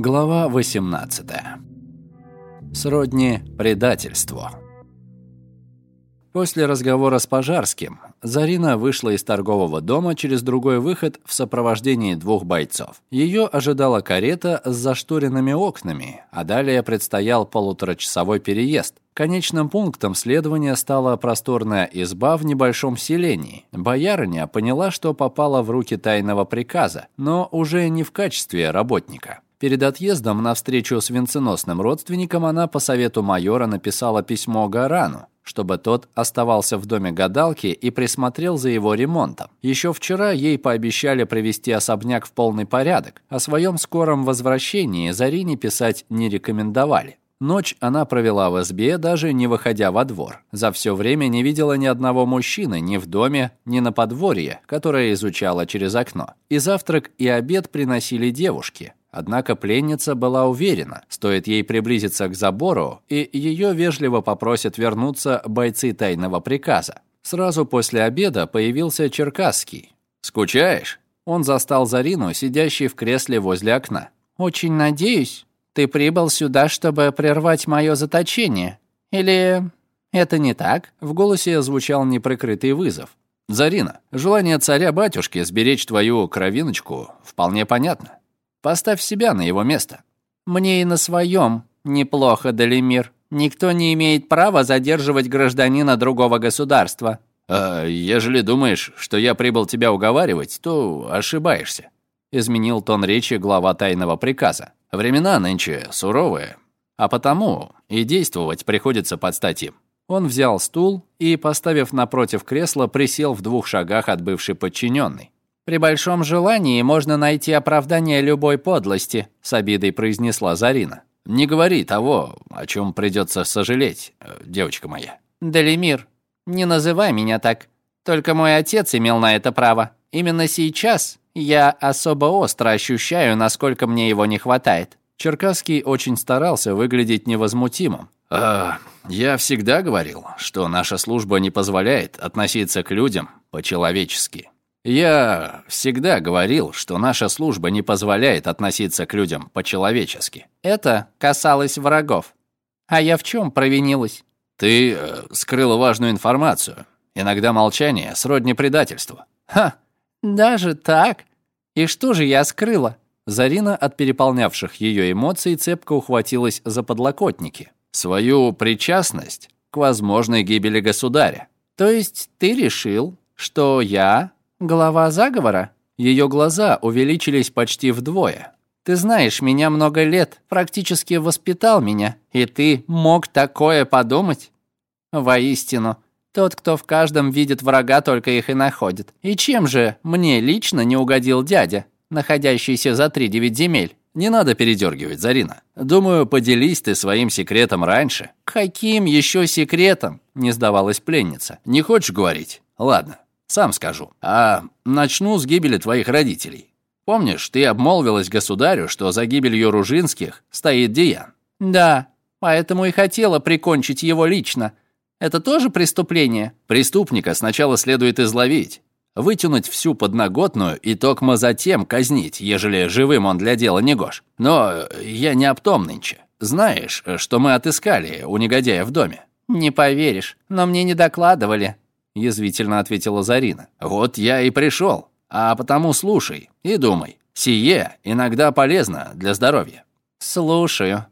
Глава 18. Сродни предательству. После разговора с Пожарским Зарина вышла из торгового дома через другой выход в сопровождении двух бойцов. Ее ожидала карета с зашторенными окнами, а далее предстоял полуторачасовой переезд. Конечным пунктом следования стала просторная изба в небольшом селении. Боярыня поняла, что попала в руки тайного приказа, но уже не в качестве работника. Перед отъездом на встречу с венценосным родственником она по совету майора написала письмо Гарану, чтобы тот оставался в доме гадалки и присмотрел за его ремонтом. Еще вчера ей пообещали привести особняк в полный порядок. О своем скором возвращении Зарине писать не рекомендовали. Ночь она провела в избе, даже не выходя во двор. За все время не видела ни одного мужчины ни в доме, ни на подворье, которое изучала через окно. И завтрак, и обед приносили девушки. Однако пленница была уверена, стоит ей приблизиться к забору, и ее вежливо попросят вернуться бойцы тайного приказа. Сразу после обеда появился Черкасский. «Скучаешь?» Он застал Зарину, сидящей в кресле возле окна. «Очень надеюсь, ты прибыл сюда, чтобы прервать мое заточение. Или это не так?» В голосе звучал неприкрытый вызов. «Зарина, желание царя-батюшки сберечь твою кровиночку вполне понятно. Поставь себя на его место». «Мне и на своем неплохо, Далимир. Никто не имеет права задерживать гражданина другого государства». «А ежели думаешь, что я прибыл тебя уговаривать, то ошибаешься», изменил тон речи глава тайного приказа. «Времена нынче суровые, а потому и действовать приходится под стать им». Он взял стул и, поставив напротив кресла, присел в двух шагах от бывшей подчиненной. «При большом желании можно найти оправдание любой подлости», — с обидой произнесла Зарина. «Не говори того, о чем придется сожалеть, э, девочка моя». «Далимир, не называй меня так. Только мой отец имел на это право. Именно сейчас я особо остро ощущаю, насколько мне его не хватает». Черкасский очень старался выглядеть невозмутимым. «А, я всегда говорил, что наша служба не позволяет относиться к людям по-человечески». Я всегда говорил, что наша служба не позволяет относиться к людям по-человечески. Это касалось врагов. А я в чем провинилась? Ты э, скрыла важную информацию. Иногда молчание сродни предательству. Ха, даже так? И что же я скрыла? Зарина от переполнявших ее эмоций цепко ухватилась за подлокотники. Свою причастность к возможной гибели государя. То есть ты решил, что я Глава заговора? Ее глаза увеличились почти вдвое. Ты знаешь меня много лет, практически воспитал меня, и ты мог такое подумать? Воистину, тот, кто в каждом видит врага, только их и находит. И чем же мне лично не угодил дядя, находящийся за три девять земель? Не надо передергивать, Зарина. Думаю, поделись ты своим секретом раньше. Каким еще секретом? Не сдавалась пленница. Не хочешь говорить? Ладно, сам скажу. А начну с гибели твоих родителей. Помнишь, ты обмолвилась государю, что за гибелью Ружинских стоит Диан? Да, поэтому и хотела прикончить его лично. Это тоже преступление? Преступника сначала следует изловить, вытянуть всю подноготную и токмо затем казнить, ежели живым он для дела не гош. Но я не об том нынче. Знаешь, что мы отыскали у негодяя в доме? Не поверишь, но мне не докладывали язвительно ответила Зарина. Вот я и пришел. А потому слушай и думай. Сие иногда полезно для здоровья. Слушаю.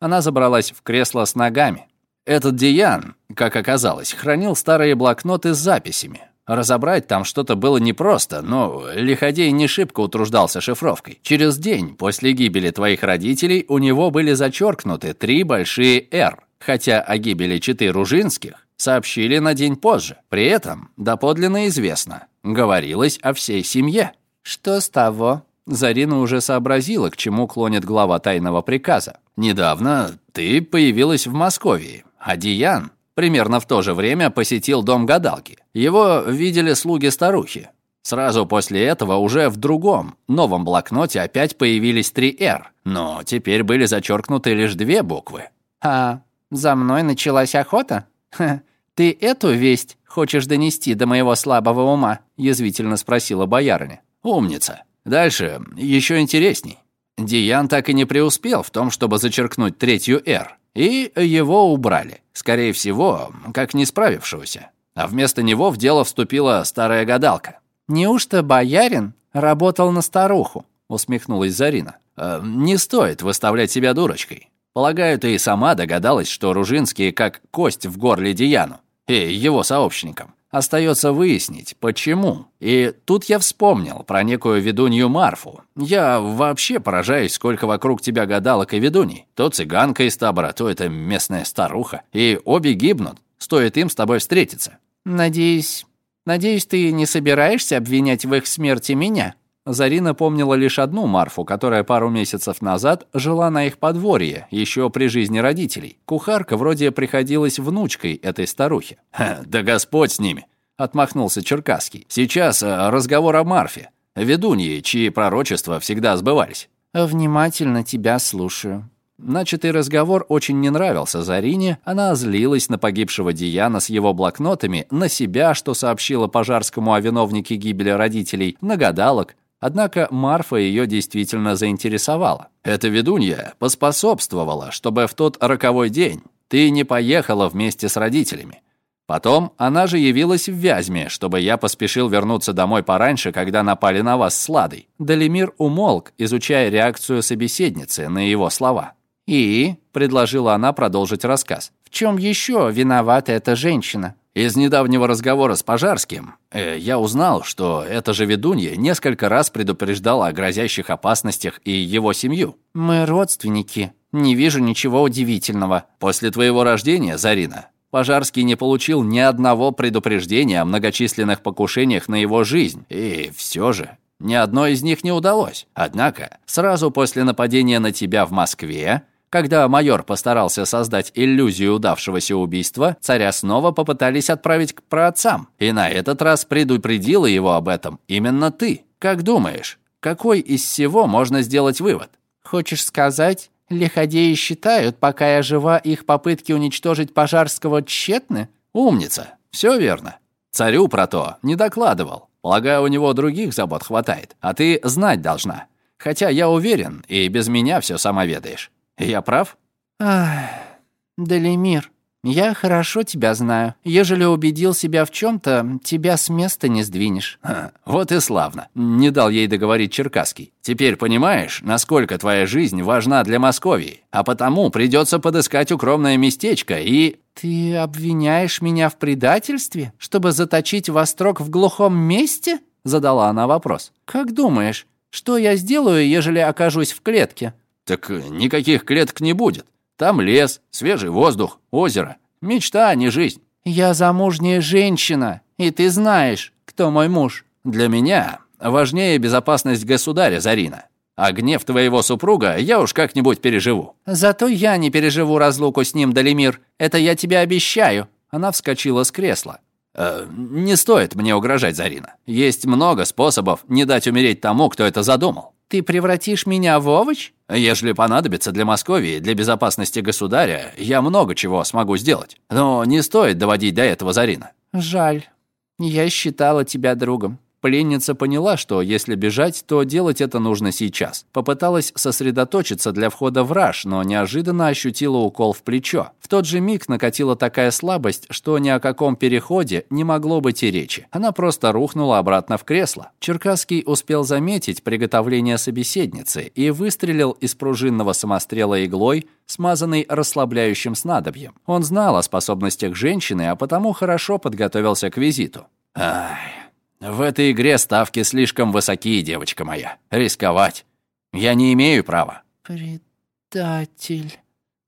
Она забралась в кресло с ногами. Этот Диан, как оказалось, хранил старые блокноты с записями. Разобрать там что-то было непросто, но Лиходей не шибко утруждался шифровкой. Через день после гибели твоих родителей у него были зачеркнуты три большие «Р», хотя о гибели Читы Ружинских сообщили на день позже. При этом доподлинно известно, говорилось о всей семье. Что с того? Зарина уже сообразила, к чему клонит глава тайного приказа. Недавно ты появилась в Москве, а Диан примерно в то же время посетил дом гадалки. Его видели слуги-старухи. Сразу после этого уже в другом, новом блокноте опять появились три «Р», но теперь были зачеркнуты лишь две буквы. «А за мной началась охота?» Ха, «Ты эту весть хочешь донести до моего слабого ума?» – язвительно спросила боярыня. «Умница. Дальше еще интересней. Диан так и не преуспел в том, чтобы зачеркнуть третью «Р», и его убрали, скорее всего, как не справившегося. А вместо него в дело вступила старая гадалка. «Неужто боярин работал на старуху?» — усмехнулась Зарина. «Э, «Не стоит выставлять себя дурочкой. Полагаю, ты и сама догадалась, что Ружинский как кость в горле Дияну и его сообщникам. Остается выяснить, почему. И тут я вспомнил про некую ведунью Марфу. Я вообще поражаюсь, сколько вокруг тебя гадалок и ведуней. То цыганка из табора, то это местная старуха. И обе гибнут, стоит им с тобой встретиться. Надеюсь, надеюсь, ты не собираешься обвинять в их смерти меня? Зарина помнила лишь одну Марфу, которая пару месяцев назад жила на их подворье, еще при жизни родителей. Кухарка вроде приходилась внучкой этой старухи. «Да Господь с ними!» — отмахнулся Черкасский. «Сейчас э, разговор о Марфе, ведуньи, чьи пророчества всегда сбывались». «Внимательно тебя слушаю». Начатый разговор очень не нравился Зарине, она злилась на погибшего Диана с его блокнотами, на себя, что сообщила Пожарскому о виновнике гибели родителей, на гадалок, Однако Марфа ее действительно заинтересовала. Эта ведунья поспособствовала, чтобы в тот роковой день ты не поехала вместе с родителями. Потом она же явилась в Вязьме, чтобы я поспешил вернуться домой пораньше, когда напали на вас с Ладой. Далимир умолк, изучая реакцию собеседницы на его слова. «И?» — предложила она продолжить рассказ. «В чем еще виновата эта женщина?» Из недавнего разговора с Пожарским э, я узнал, что эта же ведунья несколько раз предупреждала о грозящих опасностях и его семью. «Мы родственники. Не вижу ничего удивительного». «После твоего рождения, Зарина, Пожарский не получил ни одного предупреждения о многочисленных покушениях на его жизнь. И все же ни одно из них не удалось. Однако, сразу после нападения на тебя в Москве когда майор постарался создать иллюзию удавшегося убийства, царя снова попытались отправить к праотцам. И на этот раз предупредила его об этом именно ты. Как думаешь, какой из всего можно сделать вывод? Хочешь сказать, лиходеи считают, пока я жива, их попытки уничтожить Пожарского тщетны? Умница. Все верно. Царю про то не докладывал. Полагаю, у него других забот хватает. А ты знать должна. Хотя я уверен, и без меня все сама ведаешь. Я прав? Ах, Далимир, я хорошо тебя знаю. Ежели убедил себя в чем-то, тебя с места не сдвинешь. Ха, вот и славно. Не дал ей договорить Черкасский. Теперь понимаешь, насколько твоя жизнь важна для Московии, а потому придется подыскать укромное местечко и... Ты обвиняешь меня в предательстве, чтобы заточить во строк в глухом месте? Задала она вопрос. Как думаешь, что я сделаю, ежели окажусь в клетке? Так никаких клеток не будет. Там лес, свежий воздух, озеро. Мечта, а не жизнь. Я замужняя женщина, и ты знаешь, кто мой муж. Для меня важнее безопасность государя, Зарина. А гнев твоего супруга я уж как-нибудь переживу. Зато я не переживу разлуку с ним, Далимир. Это я тебе обещаю. Она вскочила с кресла. Э, не стоит мне угрожать, Зарина. Есть много способов не дать умереть тому, кто это задумал. Ты превратишь меня в овощ? Если понадобится для Московии, для безопасности государя, я много чего смогу сделать. Но не стоит доводить до этого Зарина. Жаль. Я считала тебя другом. Пленница поняла, что если бежать, то делать это нужно сейчас. Попыталась сосредоточиться для входа в раж, но неожиданно ощутила укол в плечо. В тот же миг накатила такая слабость, что ни о каком переходе не могло быть и речи. Она просто рухнула обратно в кресло. Черкасский успел заметить приготовление собеседницы и выстрелил из пружинного самострела иглой, смазанной расслабляющим снадобьем. Он знал о способностях женщины, а потому хорошо подготовился к визиту. Ай... В этой игре ставки слишком высокие, девочка моя. Рисковать. Я не имею права. Предатель,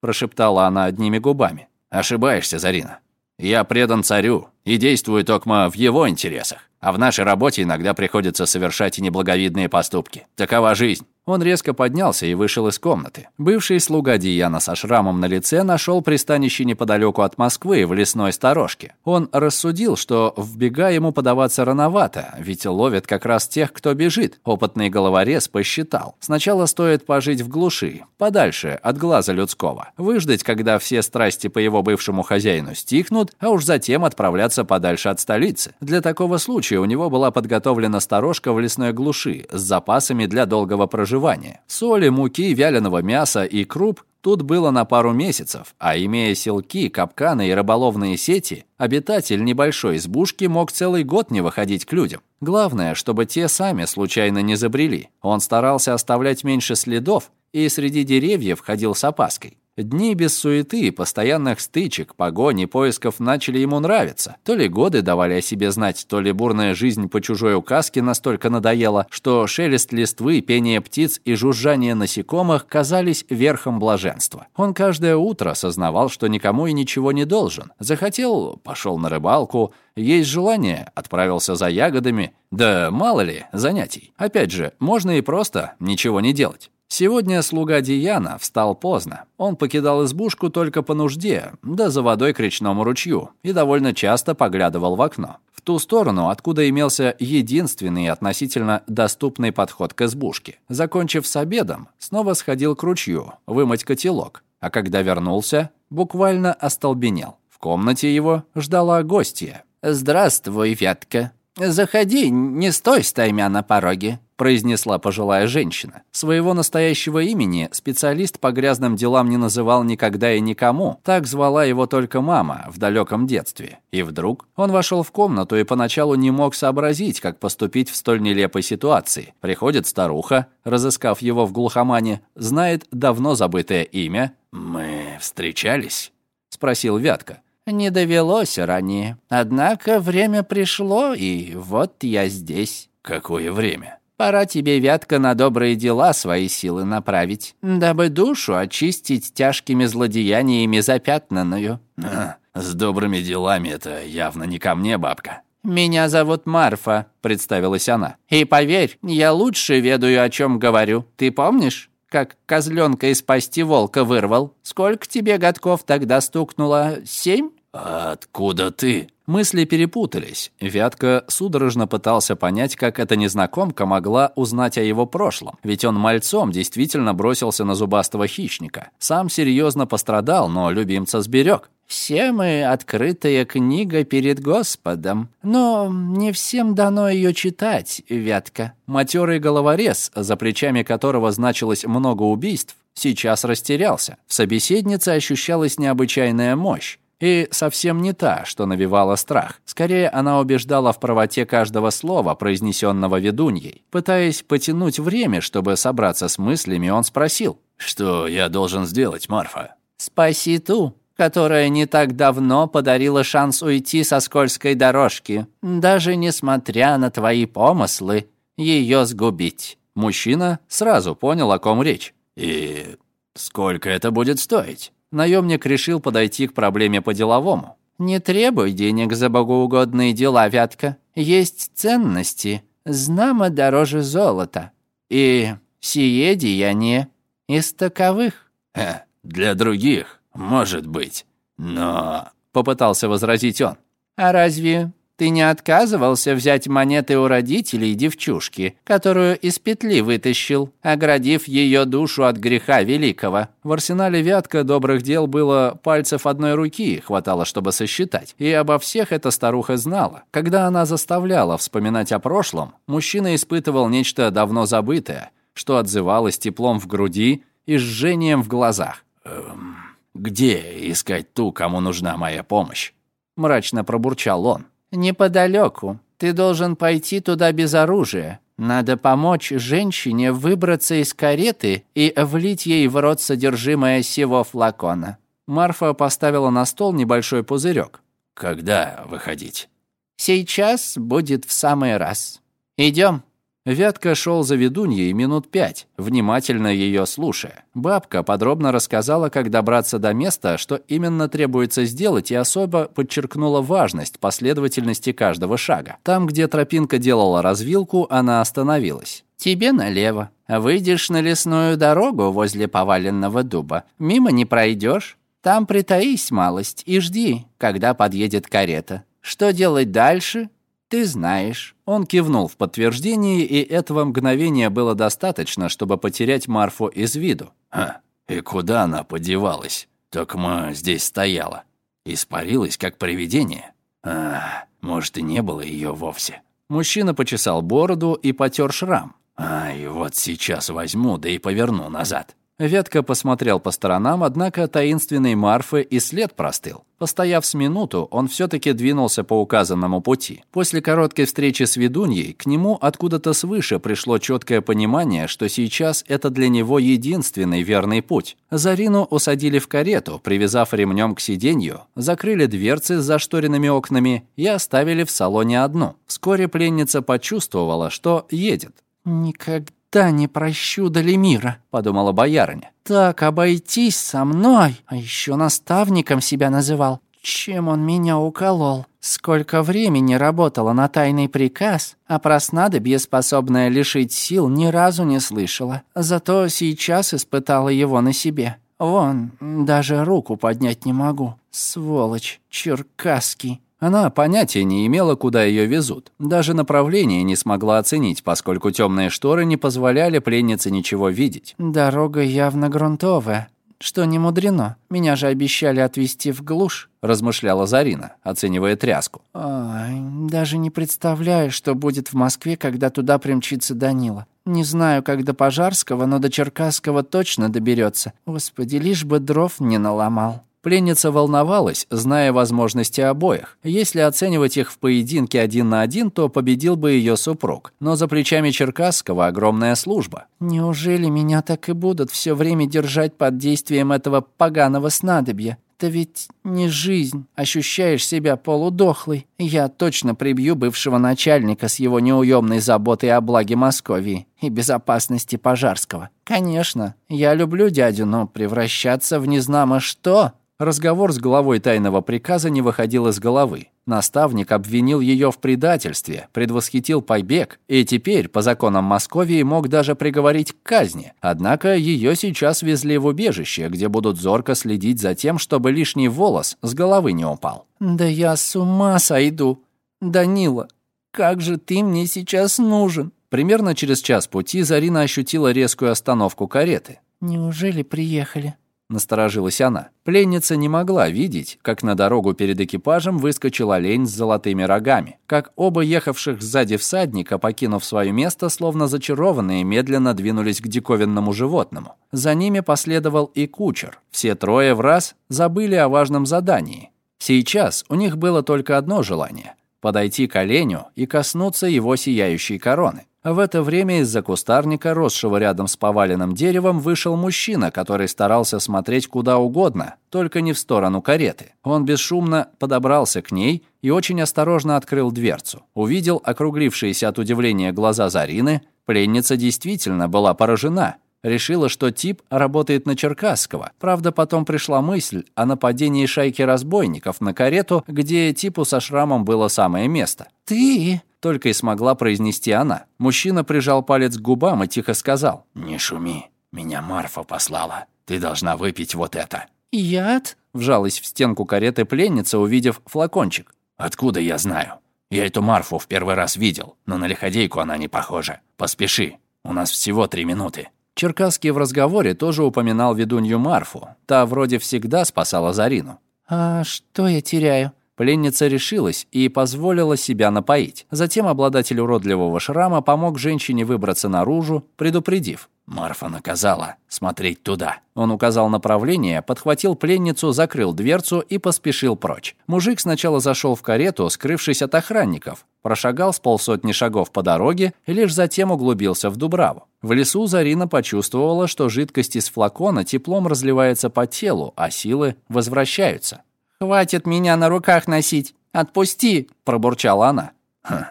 прошептала она одними губами. Ошибаешься, Зарина. Я предан царю и действую только в его интересах. А в нашей работе иногда приходится совершать и неблаговидные поступки. Такова жизнь. Он резко поднялся и вышел из комнаты. Бывший слуга Диана со шрамом на лице нашел пристанище неподалеку от Москвы, в лесной сторожке. Он рассудил, что в бега ему подаваться рановато, ведь ловят как раз тех, кто бежит. Опытный головорез посчитал. Сначала стоит пожить в глуши, подальше от глаза людского. Выждать, когда все страсти по его бывшему хозяину стихнут, а уж затем отправляться подальше от столицы. Для такого случая случае у него была подготовлена сторожка в лесной глуши с запасами для долгого проживания. Соли, муки, вяленого мяса и круп тут было на пару месяцев, а имея селки, капканы и рыболовные сети, обитатель небольшой избушки мог целый год не выходить к людям. Главное, чтобы те сами случайно не забрели. Он старался оставлять меньше следов и среди деревьев ходил с опаской. Дни без суеты, постоянных стычек, погони, поисков начали ему нравиться. То ли годы давали о себе знать, то ли бурная жизнь по чужой указке настолько надоела, что шелест листвы, пение птиц и жужжание насекомых казались верхом блаженства. Он каждое утро осознавал, что никому и ничего не должен. Захотел – пошел на рыбалку, есть желание – отправился за ягодами. Да мало ли занятий. Опять же, можно и просто ничего не делать. Сегодня слуга Диана встал поздно. Он покидал избушку только по нужде, да за водой к речному ручью, и довольно часто поглядывал в окно. В ту сторону, откуда имелся единственный относительно доступный подход к избушке. Закончив с обедом, снова сходил к ручью, вымыть котелок, а когда вернулся, буквально остолбенел. В комнате его ждала гостья. «Здравствуй, Вятка. Заходи, не стой стаймя на пороге произнесла пожилая женщина. Своего настоящего имени специалист по грязным делам не называл никогда и никому. Так звала его только мама в далеком детстве. И вдруг он вошел в комнату и поначалу не мог сообразить, как поступить в столь нелепой ситуации. Приходит старуха, разыскав его в глухомане, знает давно забытое имя. «Мы встречались?» — спросил Вятка. «Не довелось ранее. Однако время пришло, и вот я здесь». «Какое время?» Пора тебе, Вятка, на добрые дела свои силы направить, дабы душу очистить тяжкими злодеяниями запятнанную». А, «С добрыми делами это явно не ко мне, бабка». «Меня зовут Марфа», — представилась она. «И поверь, я лучше ведаю, о чем говорю. Ты помнишь, как козленка из пасти волка вырвал? Сколько тебе годков тогда стукнуло? Семь?» «Откуда ты?» Мысли перепутались. Вятка судорожно пытался понять, как эта незнакомка могла узнать о его прошлом. Ведь он мальцом действительно бросился на зубастого хищника. Сам серьезно пострадал, но любимца сберег. «Все мы открытая книга перед Господом, но не всем дано ее читать, Вятка». Матерый головорез, за плечами которого значилось много убийств, сейчас растерялся. В собеседнице ощущалась необычайная мощь. И совсем не та, что навевала страх. Скорее, она убеждала в правоте каждого слова, произнесенного ведуньей. Пытаясь потянуть время, чтобы собраться с мыслями, он спросил. «Что я должен сделать, Марфа?» «Спаси ту, которая не так давно подарила шанс уйти со скользкой дорожки, даже несмотря на твои помыслы, ее сгубить». Мужчина сразу понял, о ком речь. «И сколько это будет стоить?» Наемник решил подойти к проблеме по-деловому. «Не требуй денег за богоугодные дела, Вятка. Есть ценности, знамо дороже золота. И сие деяние из таковых». Э, «Для других, может быть, но...» — попытался возразить он. «А разве ты не отказывался взять монеты у родителей девчушки, которую из петли вытащил, оградив ее душу от греха великого. В арсенале Вятка добрых дел было пальцев одной руки, хватало, чтобы сосчитать. И обо всех эта старуха знала. Когда она заставляла вспоминать о прошлом, мужчина испытывал нечто давно забытое, что отзывалось теплом в груди и жжением в глазах. «Эм, «Где искать ту, кому нужна моя помощь?» Мрачно пробурчал он. «Неподалеку. Ты должен пойти туда без оружия. Надо помочь женщине выбраться из кареты и влить ей в рот содержимое сего флакона». Марфа поставила на стол небольшой пузырек. «Когда выходить?» «Сейчас будет в самый раз. Идем». Вятка шел за ведуньей минут пять, внимательно ее слушая. Бабка подробно рассказала, как добраться до места, что именно требуется сделать, и особо подчеркнула важность последовательности каждого шага. Там, где тропинка делала развилку, она остановилась. «Тебе налево. Выйдешь на лесную дорогу возле поваленного дуба. Мимо не пройдешь. Там притаись малость и жди, когда подъедет карета. Что делать дальше, ты знаешь». Он кивнул в подтверждении, и этого мгновения было достаточно, чтобы потерять Марфу из виду. «Ха, и куда она подевалась? Так мы здесь стояла. Испарилась, как привидение. А, может, и не было ее вовсе». Мужчина почесал бороду и потер шрам. «Ай, вот сейчас возьму, да и поверну назад». Ветка посмотрел по сторонам, однако таинственный Марфы и след простыл. Постояв с минуту, он все-таки двинулся по указанному пути. После короткой встречи с ведуньей, к нему откуда-то свыше пришло четкое понимание, что сейчас это для него единственный верный путь. Зарину усадили в карету, привязав ремнем к сиденью, закрыли дверцы с зашторенными окнами и оставили в салоне одну. Вскоре пленница почувствовала, что едет. «Никогда никогда не прощу Далимира», — подумала боярыня. «Так обойтись со мной, а еще наставником себя называл. Чем он меня уколол? Сколько времени работала на тайный приказ, а про снадобье, способное лишить сил, ни разу не слышала. Зато сейчас испытала его на себе. Вон, даже руку поднять не могу. Сволочь, черкасский». Она понятия не имела, куда ее везут. Даже направление не смогла оценить, поскольку темные шторы не позволяли пленнице ничего видеть. «Дорога явно грунтовая. Что не мудрено. Меня же обещали отвезти в глушь», — размышляла Зарина, оценивая тряску. «Ой, даже не представляю, что будет в Москве, когда туда примчится Данила. Не знаю, как до Пожарского, но до Черкасского точно доберется. Господи, лишь бы дров не наломал». Пленница волновалась, зная возможности обоих. Если оценивать их в поединке один на один, то победил бы ее супруг. Но за плечами Черкасского огромная служба. «Неужели меня так и будут все время держать под действием этого поганого снадобья? Это ведь не жизнь. Ощущаешь себя полудохлой. Я точно прибью бывшего начальника с его неуемной заботой о благе Московии и безопасности Пожарского. Конечно, я люблю дядю, но превращаться в незнамо что Разговор с главой тайного приказа не выходил из головы. Наставник обвинил ее в предательстве, предвосхитил побег, и теперь, по законам Московии, мог даже приговорить к казни. Однако ее сейчас везли в убежище, где будут зорко следить за тем, чтобы лишний волос с головы не упал. «Да я с ума сойду! Данила, как же ты мне сейчас нужен!» Примерно через час пути Зарина ощутила резкую остановку кареты. «Неужели приехали?» Насторожилась она. Пленница не могла видеть, как на дорогу перед экипажем выскочил олень с золотыми рогами. Как оба ехавших сзади всадника, покинув свое место, словно зачарованные, медленно двинулись к диковинному животному. За ними последовал и кучер. Все трое в раз забыли о важном задании. Сейчас у них было только одно желание — подойти к оленю и коснуться его сияющей короны. В это время из-за кустарника, росшего рядом с поваленным деревом, вышел мужчина, который старался смотреть куда угодно, только не в сторону кареты. Он бесшумно подобрался к ней и очень осторожно открыл дверцу. Увидел округлившиеся от удивления глаза Зарины. Пленница действительно была поражена. Решила, что тип работает на Черкасского. Правда, потом пришла мысль о нападении шайки разбойников на карету, где типу со шрамом было самое место. «Ты?» только и смогла произнести она. Мужчина прижал палец к губам и тихо сказал. «Не шуми, меня Марфа послала. Ты должна выпить вот это». «Яд?» — вжалась в стенку кареты пленница, увидев флакончик. «Откуда я знаю? Я эту Марфу в первый раз видел, но на лиходейку она не похожа. Поспеши, у нас всего три минуты». Черкасский в разговоре тоже упоминал ведунью Марфу. Та вроде всегда спасала Зарину. «А что я теряю?» Пленница решилась и позволила себя напоить. Затем обладатель уродливого шрама помог женщине выбраться наружу, предупредив. «Марфа наказала. Смотреть туда». Он указал направление, подхватил пленницу, закрыл дверцу и поспешил прочь. Мужик сначала зашел в карету, скрывшись от охранников, прошагал с полсотни шагов по дороге и лишь затем углубился в Дубраву. В лесу Зарина почувствовала, что жидкость из флакона теплом разливается по телу, а силы возвращаются. «Хватит меня на руках носить! Отпусти!» – пробурчала она.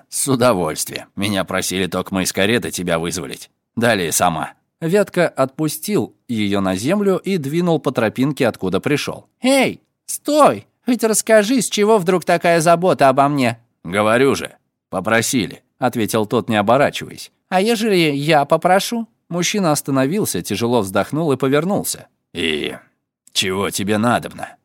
«С удовольствием. Меня просили только мы из кареты тебя вызволить. Далее сама». Вятка отпустил ее на землю и двинул по тропинке, откуда пришел. «Эй, стой! Хоть расскажи, с чего вдруг такая забота обо мне?» «Говорю же, попросили», — ответил тот, не оборачиваясь. «А ежели я попрошу?» Мужчина остановился, тяжело вздохнул и повернулся. «И чего тебе надобно?»